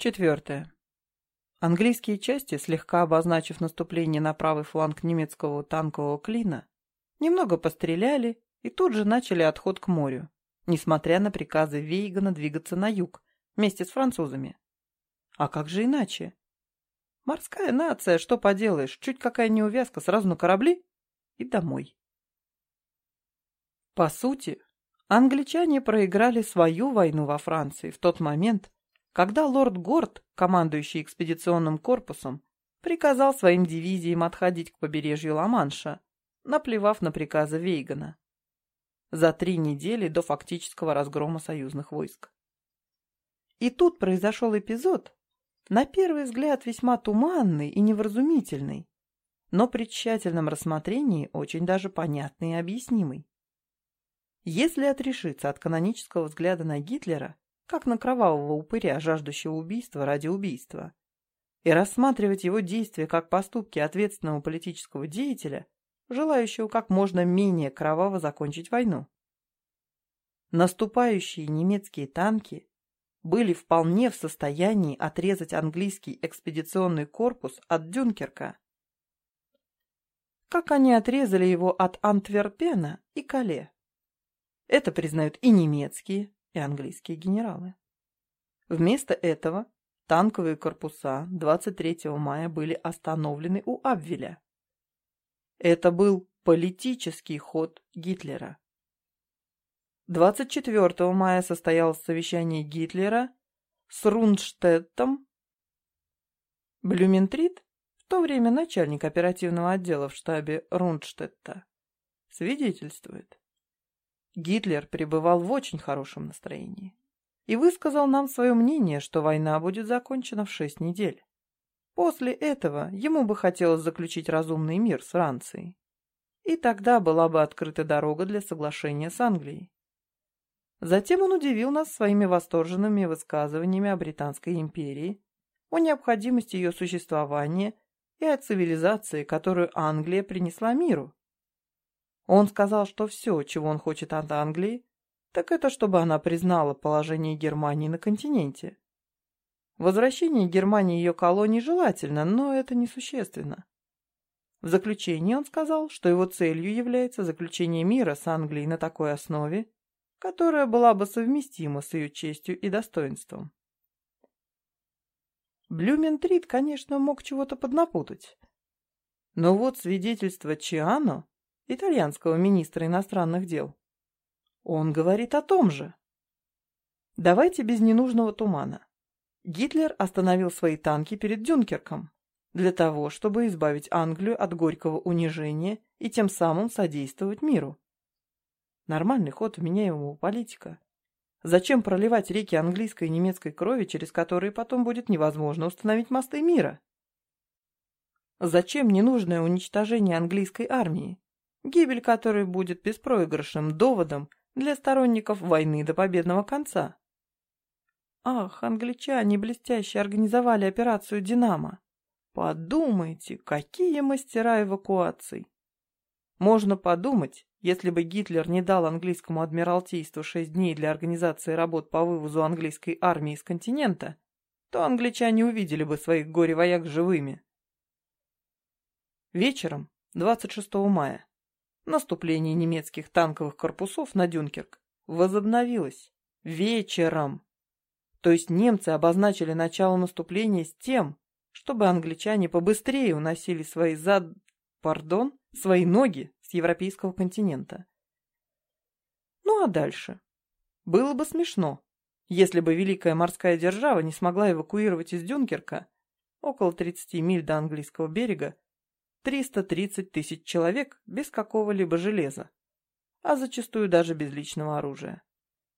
Четвертое. Английские части, слегка обозначив наступление на правый фланг немецкого танкового клина, немного постреляли и тут же начали отход к морю, несмотря на приказы Вейгана двигаться на юг вместе с французами. А как же иначе? Морская нация, что поделаешь, чуть какая неувязка, сразу на корабли и домой. По сути, англичане проиграли свою войну во Франции в тот момент, когда лорд Горд, командующий экспедиционным корпусом, приказал своим дивизиям отходить к побережью Ла-Манша, наплевав на приказы Вейгана. За три недели до фактического разгрома союзных войск. И тут произошел эпизод, на первый взгляд весьма туманный и невразумительный, но при тщательном рассмотрении очень даже понятный и объяснимый. Если отрешиться от канонического взгляда на Гитлера, как на кровавого упыря, жаждущего убийства ради убийства, и рассматривать его действия как поступки ответственного политического деятеля, желающего как можно менее кроваво закончить войну. Наступающие немецкие танки были вполне в состоянии отрезать английский экспедиционный корпус от Дюнкерка. Как они отрезали его от Антверпена и Кале. Это признают и немецкие, и английские генералы. Вместо этого танковые корпуса 23 мая были остановлены у Абвеля. Это был политический ход Гитлера. 24 мая состоялось совещание Гитлера с Рундштеттом. Блюментрит, в то время начальник оперативного отдела в штабе Рундштетта, свидетельствует. Гитлер пребывал в очень хорошем настроении и высказал нам свое мнение, что война будет закончена в шесть недель. После этого ему бы хотелось заключить разумный мир с Францией. И тогда была бы открыта дорога для соглашения с Англией. Затем он удивил нас своими восторженными высказываниями о Британской империи, о необходимости ее существования и о цивилизации, которую Англия принесла миру. Он сказал, что все, чего он хочет от Англии, так это чтобы она признала положение Германии на континенте. Возвращение Германии ее колоний желательно, но это несущественно. В заключение он сказал, что его целью является заключение мира с Англией на такой основе, которая была бы совместима с ее честью и достоинством. Блюментрит, конечно, мог чего-то поднапутать. Но вот свидетельство Чиано итальянского министра иностранных дел. Он говорит о том же. Давайте без ненужного тумана. Гитлер остановил свои танки перед Дюнкерком для того, чтобы избавить Англию от горького унижения и тем самым содействовать миру. Нормальный ход вменяемого политика. Зачем проливать реки английской и немецкой крови, через которые потом будет невозможно установить мосты мира? Зачем ненужное уничтожение английской армии? Гибель которой будет беспроигрышным доводом для сторонников войны до победного конца. Ах, англичане блестяще организовали операцию «Динамо». Подумайте, какие мастера эвакуаций. Можно подумать, если бы Гитлер не дал английскому адмиралтейству шесть дней для организации работ по вывозу английской армии из континента, то англичане увидели бы своих горе-вояк живыми. Вечером, 26 мая, наступление немецких танковых корпусов на Дюнкерк возобновилось вечером. То есть немцы обозначили начало наступления с тем, чтобы англичане побыстрее уносили свои зад... пардон, свои ноги с европейского континента. Ну а дальше? Было бы смешно, если бы Великая морская держава не смогла эвакуировать из Дюнкерка около 30 миль до английского берега 330 тысяч человек без какого-либо железа, а зачастую даже без личного оружия.